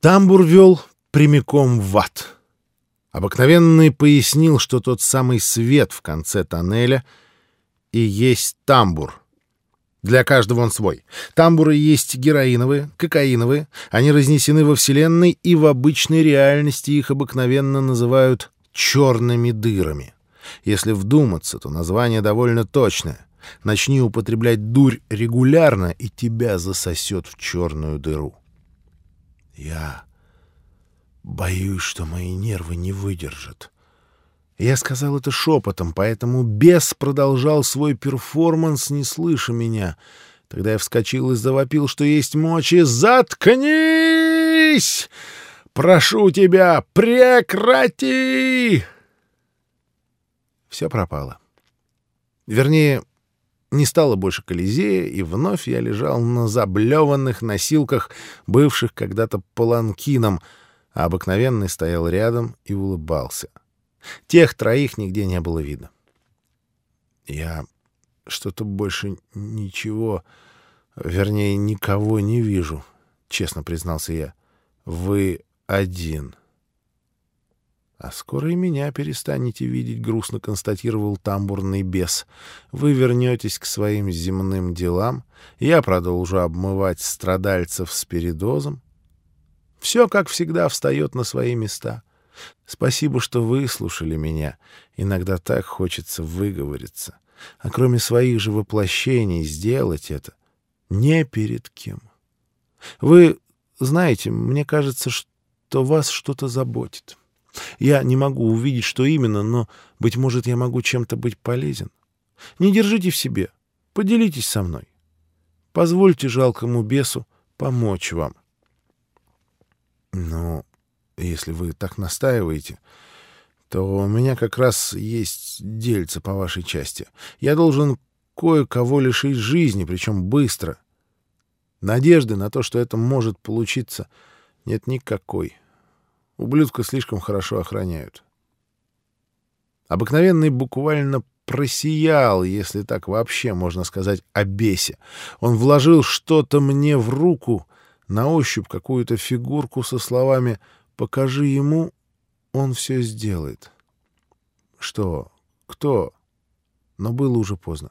Тамбур вел прямиком в ад. Обыкновенный пояснил, что тот самый свет в конце тоннеля и есть тамбур. Для каждого он свой. Тамбуры есть героиновые, кокаиновые. Они разнесены во Вселенной, и в обычной реальности их обыкновенно называют черными дырами. Если вдуматься, то название довольно точное. Начни употреблять дурь регулярно, и тебя засосет в черную дыру. Я боюсь, что мои нервы не выдержат. Я сказал это шепотом, поэтому бес продолжал свой перформанс, не слыша меня. Тогда я вскочил и завопил, что есть мочи. «Заткнись! Прошу тебя, прекрати!» Все пропало. Вернее, не стало больше Колизея, и вновь я лежал на заблеванных носилках, бывших когда-то паланкином, а обыкновенный стоял рядом и улыбался. Тех троих нигде не было видно. Я что-то больше ничего, вернее, никого не вижу, честно признался я. Вы один. — «А скоро и меня перестанете видеть», — грустно констатировал тамбурный бес. «Вы вернетесь к своим земным делам, я продолжу обмывать страдальцев с передозом. Все, как всегда, встает на свои места. Спасибо, что выслушали меня. Иногда так хочется выговориться. А кроме своих же воплощений сделать это не перед кем. Вы знаете, мне кажется, что вас что-то заботит». Я не могу увидеть, что именно, но, быть может, я могу чем-то быть полезен. Не держите в себе. Поделитесь со мной. Позвольте жалкому бесу помочь вам. Ну, если вы так настаиваете, то у меня как раз есть дельце по вашей части. Я должен кое-кого лишить жизни, причем быстро. Надежды на то, что это может получиться, нет никакой. Ублюдка слишком хорошо охраняют. Обыкновенный буквально просиял, если так вообще можно сказать, о бесе. Он вложил что-то мне в руку, на ощупь какую-то фигурку со словами «покажи ему, он все сделает». Что? Кто? Но было уже поздно.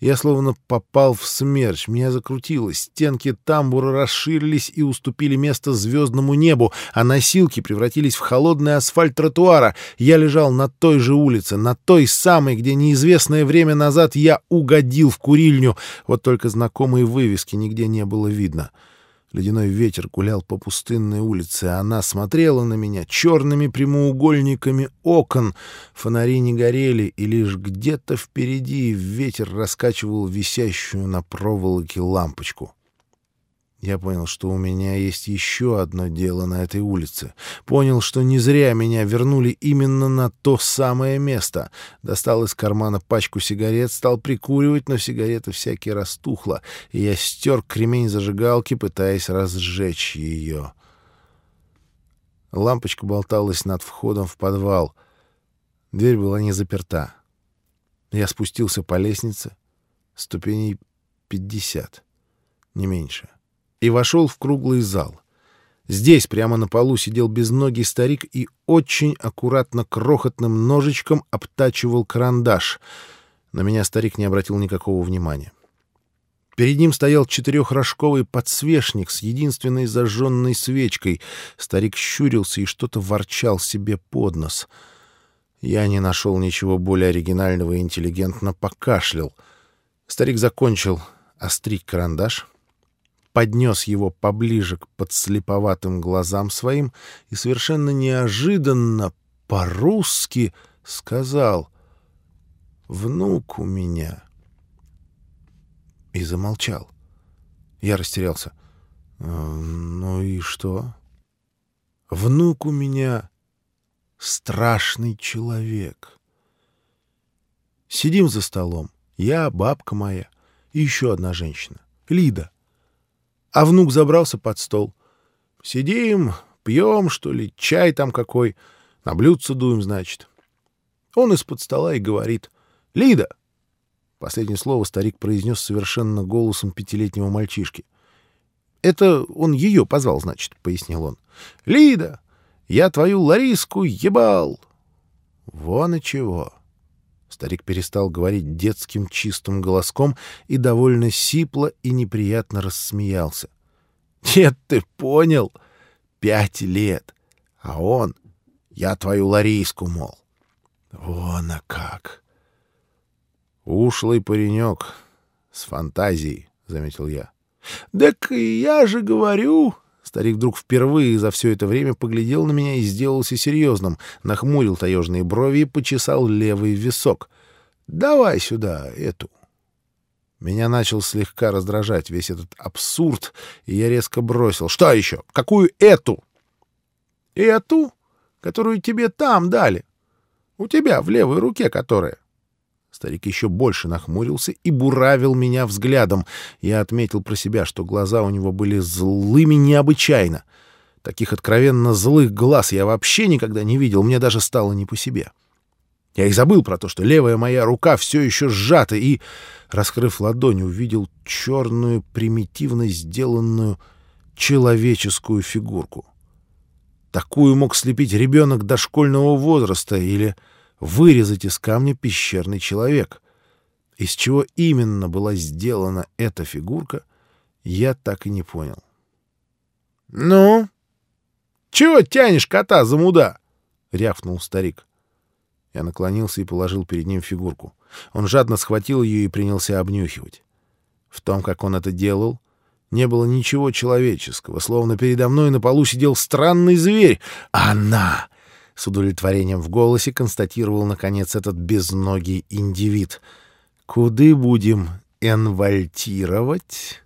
Я словно попал в смерч, меня закрутило, стенки тамбура расширились и уступили место звездному небу, а носилки превратились в холодный асфальт тротуара. Я лежал на той же улице, на той самой, где неизвестное время назад я угодил в курильню, вот только знакомые вывески нигде не было видно. — Ледяной ветер гулял по пустынной улице, а она смотрела на меня черными прямоугольниками окон. Фонари не горели, и лишь где-то впереди ветер раскачивал висящую на проволоке лампочку. Я понял, что у меня есть еще одно дело на этой улице. Понял, что не зря меня вернули именно на то самое место. Достал из кармана пачку сигарет, стал прикуривать, но сигарета всякий раз тухла, и я стер кремень зажигалки, пытаясь разжечь ее. Лампочка болталась над входом в подвал. Дверь была не заперта. Я спустился по лестнице, ступеней пятьдесят, не меньше и вошел в круглый зал. Здесь, прямо на полу, сидел безногий старик и очень аккуратно крохотным ножичком обтачивал карандаш. На меня старик не обратил никакого внимания. Перед ним стоял четырехрожковый подсвечник с единственной зажженной свечкой. Старик щурился и что-то ворчал себе под нос. Я не нашел ничего более оригинального и интеллигентно покашлял. Старик закончил острить карандаш — поднес его поближе к подслеповатым глазам своим и совершенно неожиданно по-русски сказал «Внук у меня». И замолчал. Я растерялся. «Э, «Ну и что?» «Внук у меня страшный человек». Сидим за столом. Я, бабка моя и еще одна женщина. Лида. А внук забрался под стол. Сидим, пьем, что ли, чай там какой. На блюдце дуем, значит. Он из-под стола и говорит. «Лида!» Последнее слово старик произнес совершенно голосом пятилетнего мальчишки. «Это он ее позвал, значит», — пояснил он. «Лида, я твою Лариску ебал!» Вон и чего. Старик перестал говорить детским чистым голоском и довольно сипло и неприятно рассмеялся. «Нет, ты понял? Пять лет. А он... Я твою Лариску, мол. Вон а как!» «Ушлый паренек с фантазией», — заметил я. «Так я же говорю...» Старик вдруг впервые за все это время поглядел на меня и сделался серьезным, нахмурил таежные брови и почесал левый висок. «Давай сюда эту». Меня начал слегка раздражать весь этот абсурд, и я резко бросил. «Что еще? Какую эту?» «Эту, которую тебе там дали. У тебя в левой руке которая». Старик еще больше нахмурился и буравил меня взглядом. Я отметил про себя, что глаза у него были злыми необычайно. Таких откровенно злых глаз я вообще никогда не видел, мне даже стало не по себе. Я и забыл про то, что левая моя рука все еще сжата, и, раскрыв ладонь, увидел черную, примитивно сделанную человеческую фигурку. Такую мог слепить ребенок дошкольного возраста или вырезать из камня пещерный человек. Из чего именно была сделана эта фигурка, я так и не понял. — Ну? Чего тянешь кота за муда? — рявкнул старик. Я наклонился и положил перед ним фигурку. Он жадно схватил ее и принялся обнюхивать. В том, как он это делал, не было ничего человеческого, словно передо мной на полу сидел странный зверь. Она! С удовлетворением в голосе констатировал, наконец, этот безногий индивид. «Куды будем энвальтировать?»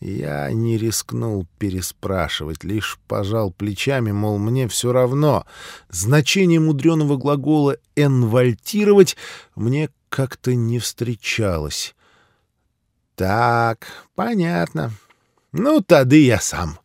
Я не рискнул переспрашивать, лишь пожал плечами, мол, мне все равно. Значение мудреного глагола «энвальтировать» мне как-то не встречалось. «Так, понятно. Ну, тады я сам».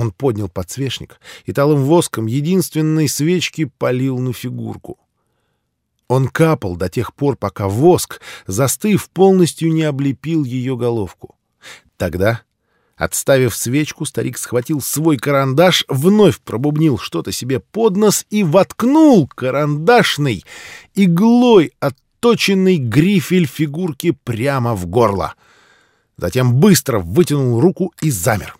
Он поднял подсвечник и талым воском единственной свечки полил на фигурку. Он капал до тех пор, пока воск, застыв, полностью не облепил ее головку. Тогда, отставив свечку, старик схватил свой карандаш, вновь пробубнил что-то себе под нос и воткнул карандашной иглой отточенный грифель фигурки прямо в горло. Затем быстро вытянул руку и замер.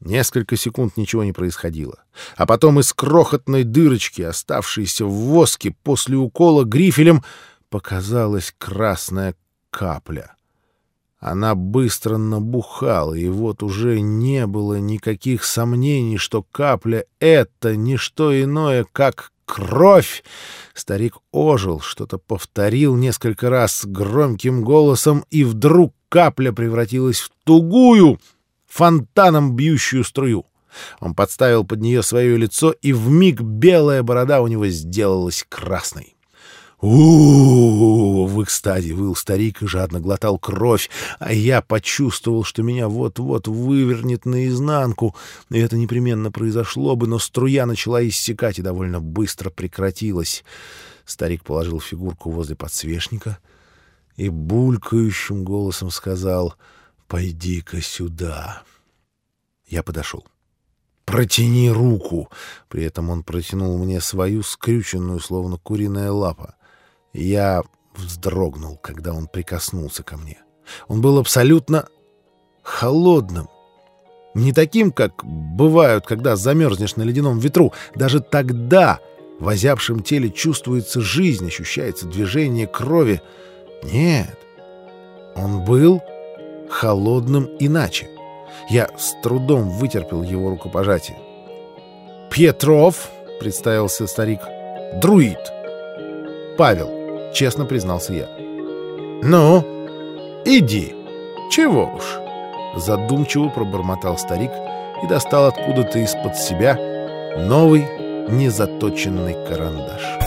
Несколько секунд ничего не происходило. А потом из крохотной дырочки, оставшейся в воске после укола грифелем, показалась красная капля. Она быстро набухала, и вот уже не было никаких сомнений, что капля — это не что иное, как кровь. Старик ожил, что-то повторил несколько раз громким голосом, и вдруг капля превратилась в тугую — фонтаном бьющую струю. Он подставил под нее свое лицо, и вмиг белая борода у него сделалась красной. -у, В экстазе выл старик и жадно глотал кровь, а я почувствовал, что меня вот-вот вывернет наизнанку, и это непременно произошло бы, но струя начала иссякать и довольно быстро прекратилась. Старик положил фигурку возле подсвечника и булькающим голосом сказал — «Пойди-ка сюда». Я подошел. «Протяни руку!» При этом он протянул мне свою скрюченную, словно куриная лапа. Я вздрогнул, когда он прикоснулся ко мне. Он был абсолютно холодным. Не таким, как бывают, когда замерзнешь на ледяном ветру. Даже тогда в озябшем теле чувствуется жизнь, ощущается движение крови. Нет, он был холодным иначе. Я с трудом вытерпел его рукопожатие. «Петров», — представился старик, — «друид». «Павел», — честно признался я. «Ну, иди. Чего уж?» Задумчиво пробормотал старик и достал откуда-то из-под себя новый незаточенный карандаш.